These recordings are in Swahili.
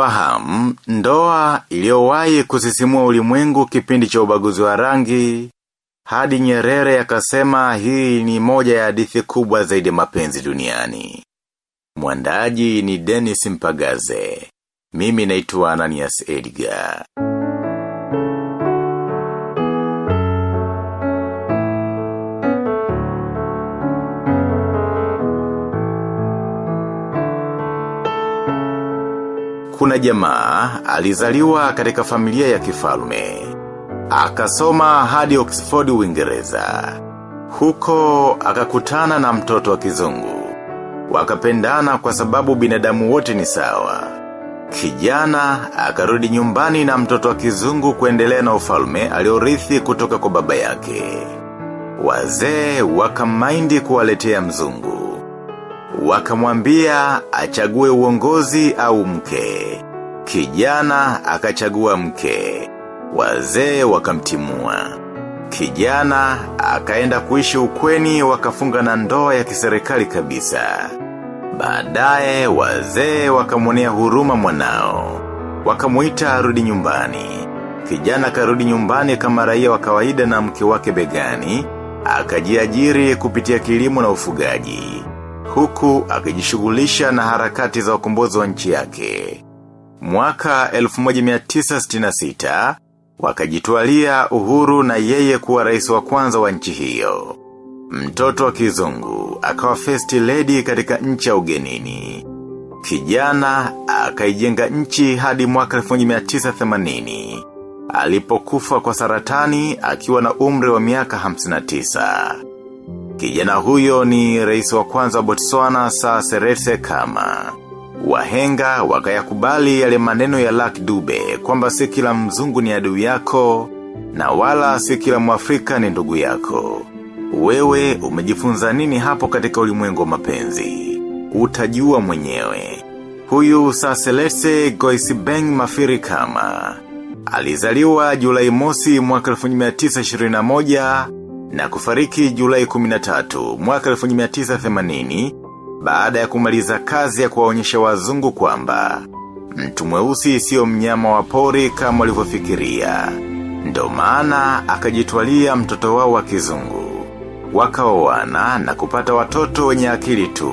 Fahamu, ndoa iliyowahi kusisimua ulimwengu kipindi cha ubaguzi wa rangi, hadi nyerere akasema hii ni moja ya hadithi kubwa zaidi mapenzi duniani. Mwandaji ni Dennis Mpagaze. Mimi naitwa Ananias Edgar. Kuna jamaa, alizaliwa katika familia ya kifalme. Akasoma hadi Oxford Uingereza. Huko akakutana na mtoto wa kizungu. Wakapendana kwa sababu binadamu wote ni sawa. Kijana akarudi nyumbani na mtoto wa kizungu kuendelea na ufalme aliorithi kutoka kwa baba yake. Wazee wakamaindi kuwaletea mzungu. Wakamwambia achague uongozi au mke. Kijana akachagua mke. Wazee wakamtimua. Kijana akaenda kuishi ukweni wakafunga na ndoa ya kiserikali kabisa. Baadaye wazee wakamwonea huruma mwanao. Wakamuita arudi nyumbani. Kijana karudi nyumbani kama raia wa kawaida na mke wake begani, akajiajiri kupitia kilimo na ufugaji. Huku akijishughulisha na harakati za ukombozi wa nchi yake. Mwaka 1966, wakajitwalia uhuru na yeye kuwa rais wa kwanza wa nchi hiyo. Mtoto wa kizungu, akawa first lady katika nchi ya ugenini. Kijana, akaijenga nchi hadi mwaka 1980. Alipokufa kwa saratani, akiwa na umri wa miaka 59. Kijana huyo ni rais wa kwanza wa Botswana saa Seretse kama. Wahenga wakayakubali yale maneno ya Luck Dube kwamba si kila mzungu ni adui yako na wala si kila mwafrika ni ndugu yako. Wewe umejifunza nini hapo katika ulimwengu wa mapenzi? Utajua mwenyewe. Huyu saa Selese Goisibeng Mafiri kama. Alizaliwa Julai mosi mwaka 1921 na kufariki Julai 13 mwaka 1980 baada ya kumaliza kazi ya kuwaonyesha wazungu kwamba mtu mweusi sio mnyama wa pori kama walivyofikiria. Ndo maana akajitwalia mtoto wao wa kizungu. Wakaoana na kupata watoto wenye akili tu.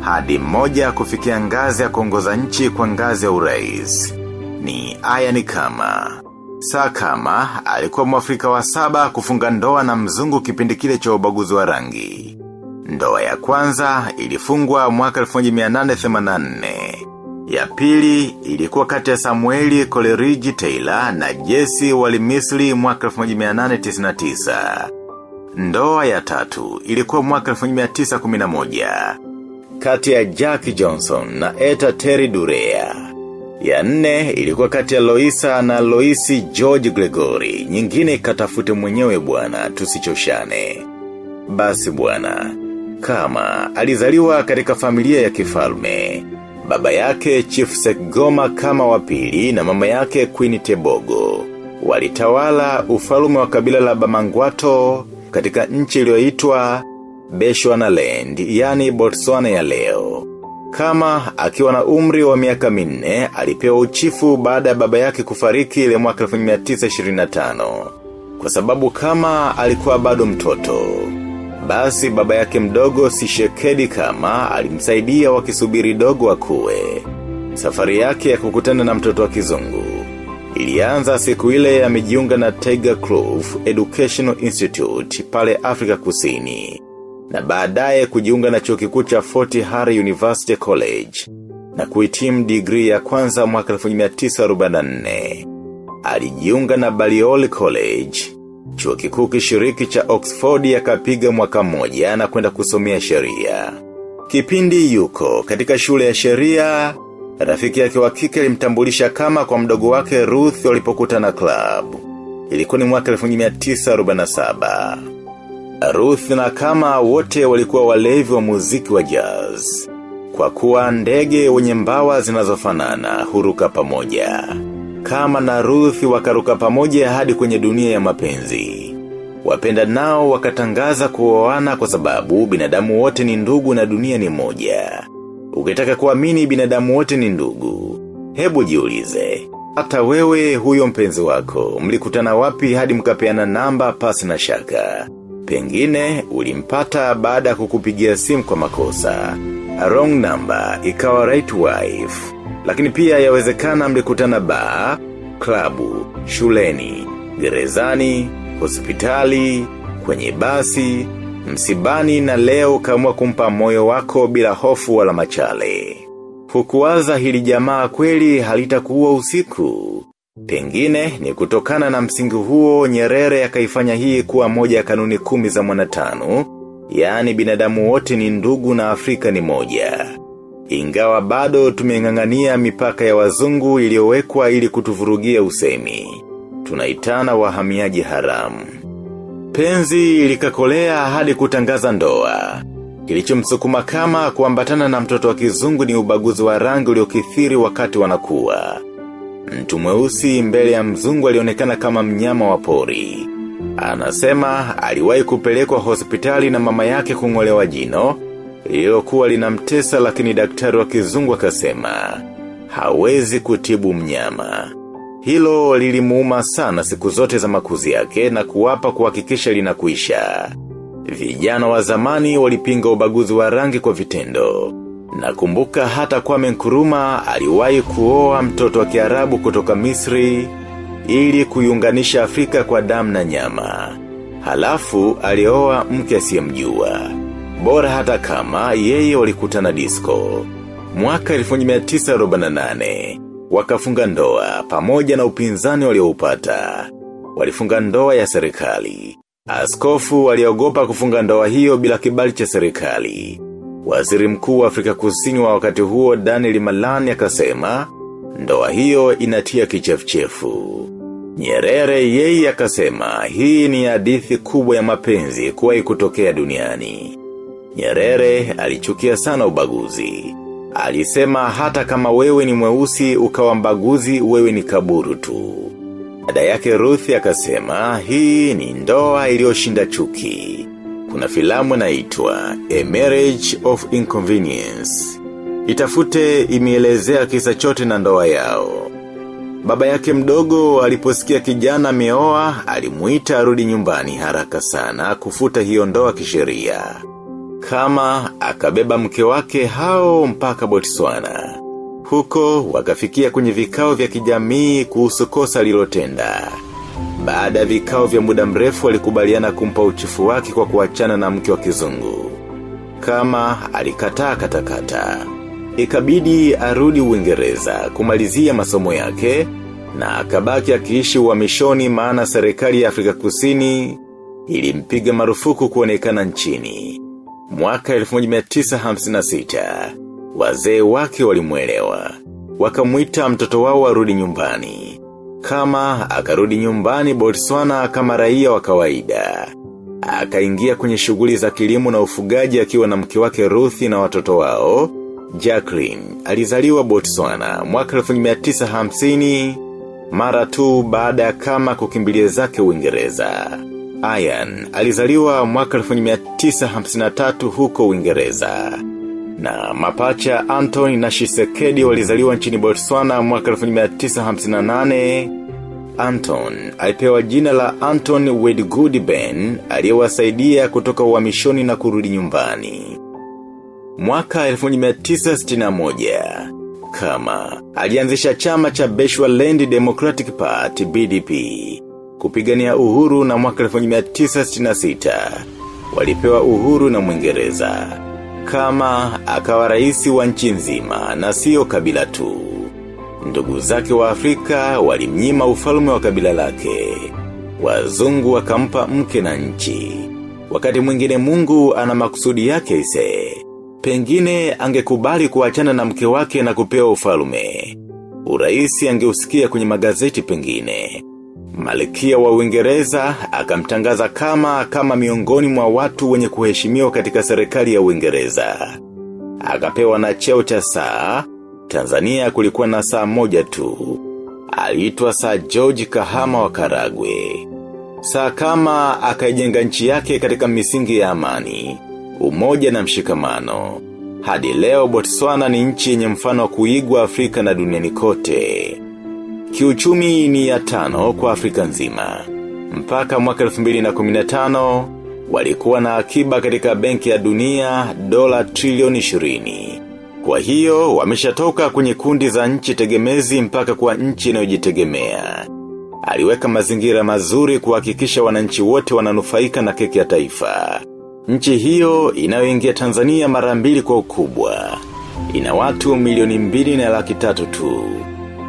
Hadi mmoja kufikia ngazi ya kuongoza nchi kwa ngazi ya urais. Ni aya ni kama. Saa kama alikuwa mwafrika wa saba kufunga ndoa na mzungu kipindi kile cha ubaguzi wa rangi. Ndoa ya kwanza ilifungwa mwaka 1884. Ya pili ilikuwa kati ya Samueli Coleridge Taylor na Jesse Walimisli mwaka 1899. Ndoa ya tatu ilikuwa mwaka 1911. Kati ya Jack Johnson na Eta Terry Durea. Ya nne ilikuwa kati ya Loisa na Loisi George Gregory. Nyingine katafute mwenyewe bwana tusichoshane. Basi bwana kama alizaliwa katika familia ya kifalme. Baba yake Chief Sekgoma kama wapili na mama yake Queen Tebogo. Walitawala ufalume wa kabila la Bamangwato katika nchi iliyoitwa Beshwana Land, yani Botswana ya leo. Kama akiwa na umri wa miaka minne, alipewa uchifu baada ya baba yake kufariki ile mwaka 1925. Kwa sababu kama alikuwa bado mtoto. Basi baba yake mdogo Sishekedi kama alimsaidia wakisubiri dogo akue. Safari yake ya kukutana na mtoto wa kizungu. Ilianza siku ile ya mijiunga na Tiger Clove Educational Institute pale Afrika kusini. Na baadaye kujiunga na chuo kikuu cha Fort Hare University College. Na kuhitimu degree ya kwanza mwaka 1944. Alijiunga na Balliol College. Chuo kikuu kishiriki cha Oxford akapiga mwaka mmoja na kwenda kusomea sheria. Kipindi yuko katika shule ya sheria, rafiki yake wa kike alimtambulisha kama kwa mdogo wake Ruth walipokutana club. Ilikuwa ni mwaka 1947. Ruth na kama wote walikuwa walevi wa muziki wa jazz. Kwa kuwa ndege wenye mbawa zinazofanana huruka pamoja. Kama na Ruth wakaruka pamoja hadi kwenye dunia ya mapenzi. Wapenda nao wakatangaza kuoana kwa sababu binadamu wote ni ndugu na dunia ni moja. Ukitaka kuamini binadamu wote ni ndugu. Hebu jiulize. Hata wewe huyo mpenzi wako, mlikutana wapi hadi mkapeana namba pasi na shaka. Pengine ulimpata baada kukupigia simu kwa makosa. Wrong number, ikawa right wife. Lakini pia yawezekana mlikutana bar, klabu, shuleni, gerezani, hospitali, kwenye basi, msibani na leo kamua kumpa moyo wako bila hofu wala machale. Hukuwaza hili jamaa kweli halitakuwa usiku. Pengine ni kutokana na msingi huo nyerere akaifanya hii kuwa moja ya kanuni kumi za mwanatanu, yaani binadamu wote ni ndugu na Afrika ni moja. Ingawa bado tumeng'ang'ania mipaka ya wazungu iliyowekwa ili kutuvurugia usemi. Tunaitana wahamiaji haramu. Penzi likakolea hadi kutangaza ndoa. Kilichomsukuma kama kuambatana na mtoto wa kizungu ni ubaguzi wa rangi uliokithiri wakati wanakuwa. Mtu mweusi mbele ya mzungu alionekana kama mnyama wa pori. Anasema aliwahi kupelekwa hospitali na mama yake kungolewa jino, lililokuwa linamtesa lakini daktari wa kizungu akasema hawezi kutibu mnyama. Hilo lilimuuma sana siku zote za makuzi yake na kuwapa kuhakikisha linakuisha. Vijana wa zamani walipinga ubaguzi wa rangi kwa vitendo. Nakumbuka hata kwame nkuruma aliwahi kuoa mtoto wa kiarabu kutoka Misri ili kuiunganisha Afrika kwa damu na nyama. Halafu alioa mke asiyemjua. Bora hata kama yeye walikutana disco. Mwaka 1948 wakafunga ndoa pamoja na upinzani walioupata. Walifunga ndoa ya serikali. Askofu waliogopa kufunga ndoa hiyo bila kibali cha serikali. Waziri mkuu wa Afrika kusini wa wakati huo Daniel Malani akasema, ndoa hiyo inatia kichefuchefu. Nyerere yeye akasema, hii ni hadithi kubwa ya mapenzi kuwahi kutokea duniani. Nyerere alichukia sana ubaguzi. Alisema hata kama wewe ni mweusi ukawa mbaguzi wewe ni kaburu tu. Dada yake Ruth akasema hii ni ndoa iliyoshinda chuki. Kuna filamu inaitwa A Marriage of Inconvenience. Itafute imielezea kisa chote na ndoa yao. Baba yake mdogo aliposikia kijana ameoa alimuita arudi nyumbani haraka sana kufuta hiyo ndoa kisheria. Kama akabeba mke wake hao mpaka Botswana. Huko wakafikia kwenye vikao vya kijamii kuhusu kosa lilotenda. Baada ya vikao vya muda mrefu walikubaliana kumpa uchifu wake kwa kuachana na mke wa kizungu. Kama alikataa katakata. Ikabidi arudi uingereza kumalizia masomo yake na akabaki akiishi uhamishoni maana serikali ya Afrika Kusini ilimpiga marufuku kuonekana nchini. Mwaka 1956 wazee wake walimwelewa. Wakamuita mtoto wao arudi nyumbani. Kama akarudi nyumbani Botswana kama raia wa kawaida. Akaingia kwenye shughuli za kilimo na ufugaji akiwa na mke wake Ruthi na watoto wao. Jacqueline alizaliwa Botswana mwaka 1950 mara tu baada ya kama kukimbilia zake Uingereza. Ian alizaliwa mwaka 1953 huko Uingereza. Na mapacha Anthony na Shisekedi walizaliwa nchini Botswana mwaka 1958. Anton alipewa jina la Anton Wedgood Ben aliyewasaidia kutoka uhamishoni na kurudi nyumbani. Mwaka 1961 kama alianzisha chama cha beshwa land Democratic Party BDP kupigania uhuru na mwaka 1966 walipewa uhuru na Mwingereza kama akawa raisi wa nchi nzima na sio kabila tu. Ndugu zake wa Afrika walimnyima ufalme wa kabila lake. Wazungu wakampa mke na nchi. Wakati mwingine mungu ana makusudi yake ise. Pengine angekubali kuachana na mke wake na kupewa ufalme. Uraisi angeusikia kwenye magazeti pengine. Malikia wa Uingereza akamtangaza kama kama miongoni mwa watu wenye kuheshimiwa katika serikali ya Uingereza. Akapewa na cheo cha saa, Tanzania kulikuwa na saa moja tu. Aliitwa saa George Kahama wa Karagwe. Saa kama akaijenga nchi yake katika misingi ya amani, umoja na mshikamano. Hadi leo Botswana ni nchi yenye mfano wa kuigwa Afrika na duniani kote. Kiuchumi ni ya tano kwa Afrika nzima. Mpaka mwaka 2015 walikuwa na akiba katika benki ya dunia dola trilioni 20. Kwa hiyo, wameshatoka kwenye kundi za nchi tegemezi mpaka kwa nchi inayojitegemea. Aliweka mazingira mazuri kuhakikisha wananchi wote wananufaika na keki ya taifa. Nchi hiyo inayoingia Tanzania mara mbili kwa ukubwa. Ina watu milioni mbili na laki tatu tu.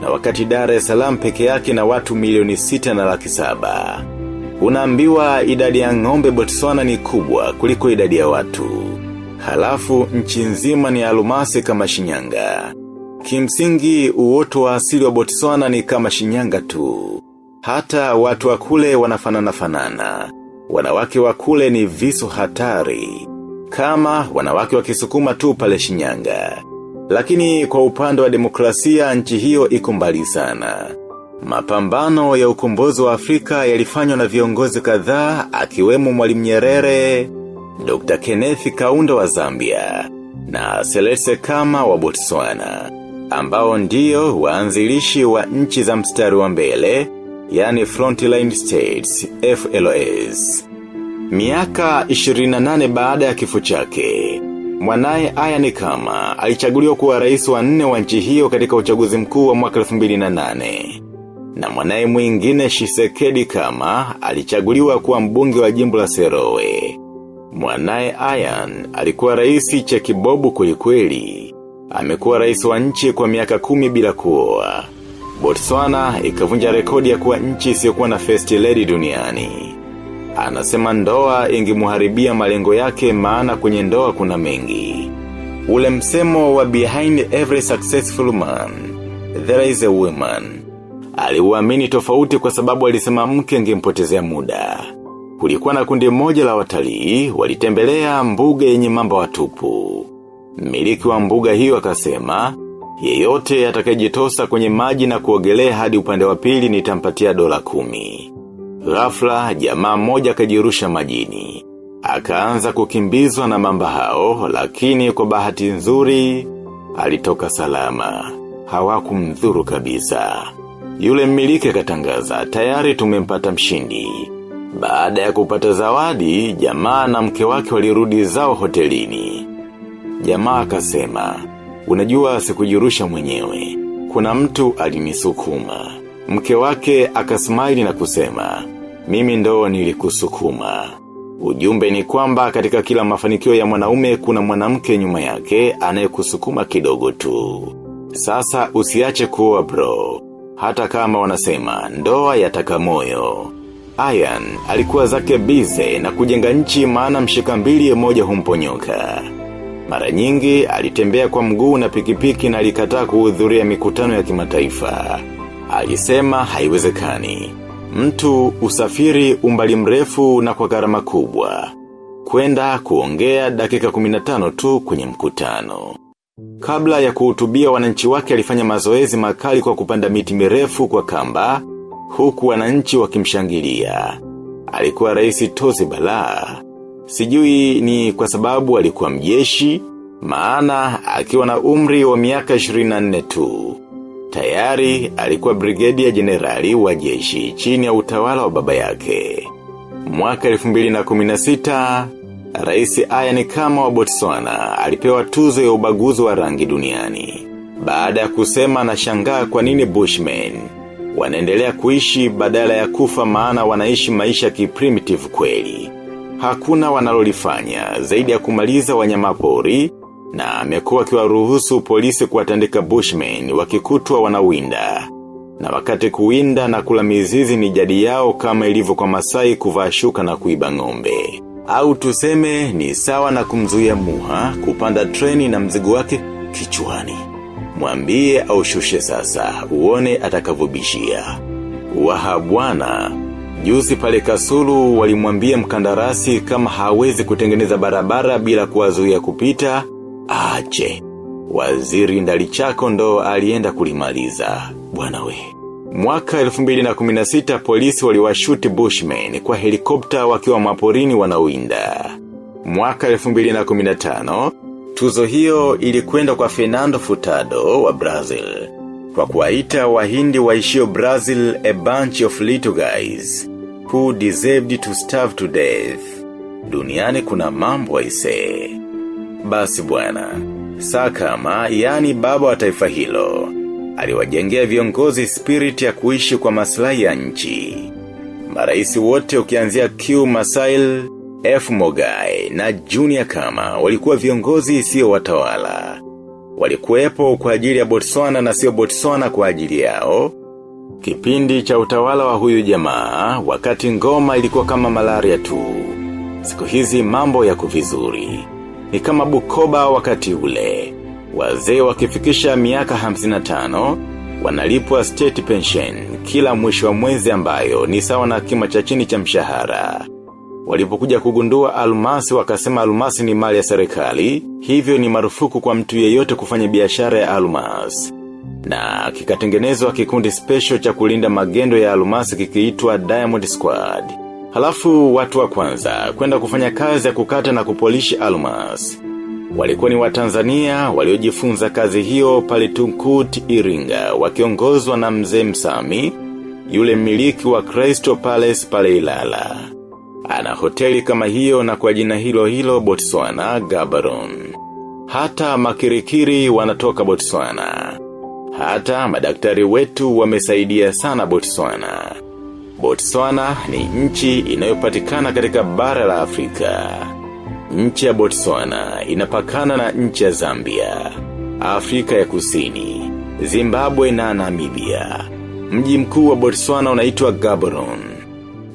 Na wakati Dar es Salaam peke yake na watu milioni sita na laki saba. Unaambiwa idadi ya ng'ombe Botswana ni kubwa kuliko idadi ya watu. Halafu nchi nzima ni alumasi kama shinyanga. Kimsingi uoto wa asili wa Botswana ni kama shinyanga tu. Hata watu wa kule wanafanana fanana. Wanawake wa kule ni visu hatari. Kama wanawake wa kisukuma tu pale shinyanga. Lakini kwa upande wa demokrasia nchi hiyo iko mbali sana. Mapambano ya ukombozi wa Afrika yalifanywa na viongozi kadhaa akiwemo Mwalimu Nyerere, Dr. Kenneth Kaunda wa Zambia, na Selese Kama wa Botswana, ambao ndiyo waanzilishi wa nchi za mstari wa mbele, yani Frontline States, FLOS. Miaka 28 baada ya kifo chake, mwanaye Ayani Kama alichaguliwa kuwa rais wa nne wa nchi hiyo katika uchaguzi mkuu wa mwaka 2008 na mwanaye mwingine Shisekedi Kama alichaguliwa kuwa mbunge wa jimbo la Serowe. Mwanaye Ayan alikuwa raisi chekibobu kwelikweli. Amekuwa rais wa nchi kwa miaka kumi bila kuoa. Botswana ikavunja rekodi ya kuwa nchi isiyokuwa na first lady duniani. Anasema ndoa ingemuharibia malengo yake maana kwenye ndoa kuna mengi. Ule msemo wa behind every successful man, there is a woman. Aliuamini tofauti kwa sababu alisema mke angempotezea muda. Kulikuwa na kundi moja la watalii, walitembelea mbuga yenye mamba watupu. Mmiliki wa mbuga hiyo akasema, yeyote atakayejitosa kwenye maji na kuogelea hadi upande wa pili nitampatia dola kumi. Ghafla, jamaa mmoja akajirusha majini. Akaanza kukimbizwa na mamba hao, lakini kwa bahati nzuri, alitoka salama. Hawakumdhuru kabisa. Yule mmiliki akatangaza, tayari tumempata mshindi. Baada ya kupata zawadi, jamaa na mke wake walirudi zao hotelini. Jamaa akasema, unajua sikujirusha mwenyewe. Kuna mtu alinisukuma. Mke wake akasmaili na kusema, mimi ndo nilikusukuma. Ujumbe ni kwamba katika kila mafanikio ya mwanaume kuna mwanamke nyuma yake anayekusukuma kidogo tu. Sasa usiache kuwa bro. Hata kama wanasema ndoa yataka moyo. Ayan alikuwa zake bize na kujenga nchi maana mshika mbili moja humponyoka. Mara nyingi alitembea kwa mguu na pikipiki na alikataa kuhudhuria mikutano ya kimataifa. Alisema haiwezekani. Mtu usafiri umbali mrefu na kwa gharama kubwa. Kwenda kuongea dakika 15 tu kwenye mkutano. Kabla ya kuhutubia wananchi wake alifanya mazoezi makali kwa kupanda miti mirefu kwa kamba, huku wananchi wakimshangilia. Alikuwa rais tozi balaa. Sijui ni kwa sababu alikuwa mjeshi, maana akiwa na umri wa miaka 24 tu. Tayari alikuwa brigedia jenerali wa jeshi chini ya utawala wa baba yake. Mwaka 2016, Raisi Ayani kama wa Botswana alipewa tuzo ya ubaguzi wa rangi duniani. Baada ya kusema na shangaa kwa nini Bushmen, wanaendelea kuishi badala ya kufa maana wanaishi maisha kiprimitive kweli. Hakuna wanalolifanya zaidi ya kumaliza wanyamapori na amekuwa akiwaruhusu polisi kuwatandika Bushmen wakikutwa wanawinda. Na wakati kuwinda na kula mizizi ni jadi yao kama ilivyo kwa masai kuvaa shuka na kuiba ng'ombe. Au tuseme ni sawa na kumzuia muha kupanda treni na mzigo wake kichwani. Mwambie au shushe sasa, uone atakavubishia. Wahabwana, juzi pale kasulu walimwambia mkandarasi kama hawezi kutengeneza barabara bila kuwazuia kupita, ache. Waziri ndalichako ndo alienda kulimaliza, bwana we. Mwaka 2016 polisi waliwashuti bushman kwa helikopta wakiwa maporini wanawinda. Mwaka 2015, Tuzo hiyo ilikwenda kwa Fernando Furtado wa Brazil. Kwa kuwaita wahindi waishio Brazil a bunch of little guys who deserved to starve to death. Duniani kuna mambo aisee. Basi bwana, saa kama yani baba wa taifa hilo, aliwajengea viongozi spirit ya kuishi kwa maslahi ya nchi. Maraisi wote ukianzia Q Masail, F Mogai na Junior kama walikuwa viongozi sio watawala. Walikuwepo kwa ajili ya Botswana na sio Botswana kwa ajili yao. Kipindi cha utawala wa huyu jamaa, wakati ngoma ilikuwa kama malaria tu. Siku hizi mambo yako vizuri. Ni kama bukoba wakati ule. Wazee wakifikisha miaka 55, wanalipwa state pension kila mwisho wa mwezi ambayo ni sawa na kima cha chini cha mshahara. Walipokuja kugundua almasi wakasema almasi ni mali ya serikali, hivyo ni marufuku kwa mtu yeyote kufanya biashara ya almasi. Na kikatengenezwa kikundi special cha kulinda magendo ya almasi kikiitwa Diamond Squad. Halafu watu wa kwanza kwenda kufanya kazi ya kukata na kupolishi almas. Walikuwa ni watanzania waliojifunza kazi hiyo pale Tunkut Iringa wakiongozwa na mzee Msami, yule mmiliki wa Crystal Palace pale Ilala. Ana hoteli kama hiyo na kwa jina hilo hilo Botswana Gabaron. Hata makirikiri wanatoka Botswana. Hata madaktari wetu wamesaidia sana Botswana. Botswana ni nchi inayopatikana katika bara la Afrika. Nchi ya Botswana inapakana na nchi ya Zambia, Afrika ya Kusini, Zimbabwe na Namibia. Mji mkuu wa Botswana unaitwa Gaborone.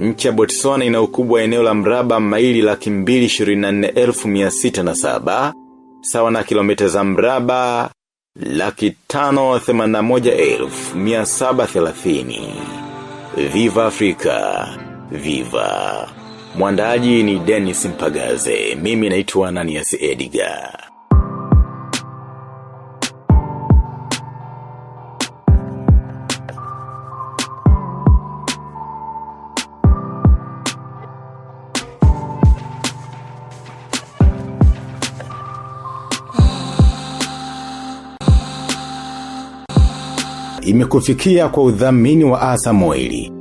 Nchi ya Botswana ina ukubwa eneo la mraba maili laki mbili ishirini na nne elfu mia sita na saba, sawa na kilomita za mraba laki tano themanini na moja elfu mia saba thelathini. Viva Afrika, Viva. Mwandaji ni Dennis Mpagaze, mimi naitwa Ananias Edgar. Imekufikia kwa udhamini wa asa moili.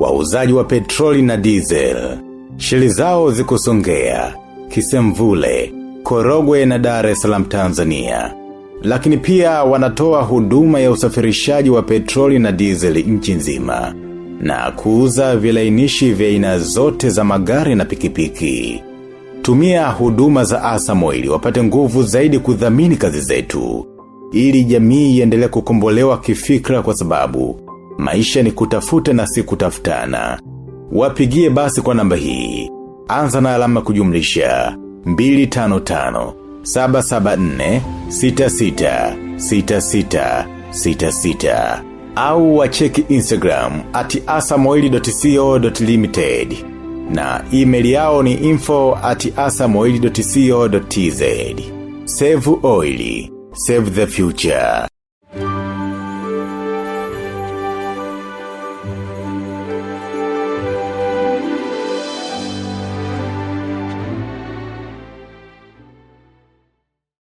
Wauzaji wa petroli na diesel. Shili zao zikusongea, kisemvule, korogwe na Dar es Salaam Tanzania. Lakini pia wanatoa huduma ya usafirishaji wa petroli na diesel nchi nzima. Na kuuza vilainishi vya aina zote za magari na pikipiki. Tumia huduma za Asamoili wapate nguvu zaidi kudhamini kazi zetu. Ili jamii iendelee kukombolewa kifikra kwa sababu maisha ni kutafuta na si kutafutana. Wapigie basi kwa namba hii. Anza na alama kujumlisha. 255 774 66 66 66 au wacheki Instagram at asamoili.co.limited na email yao ni info at asamoili.co.tz Save oili, save the future.